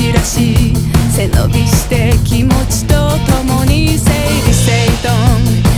散らし背伸びして気持ちと共に整理整頓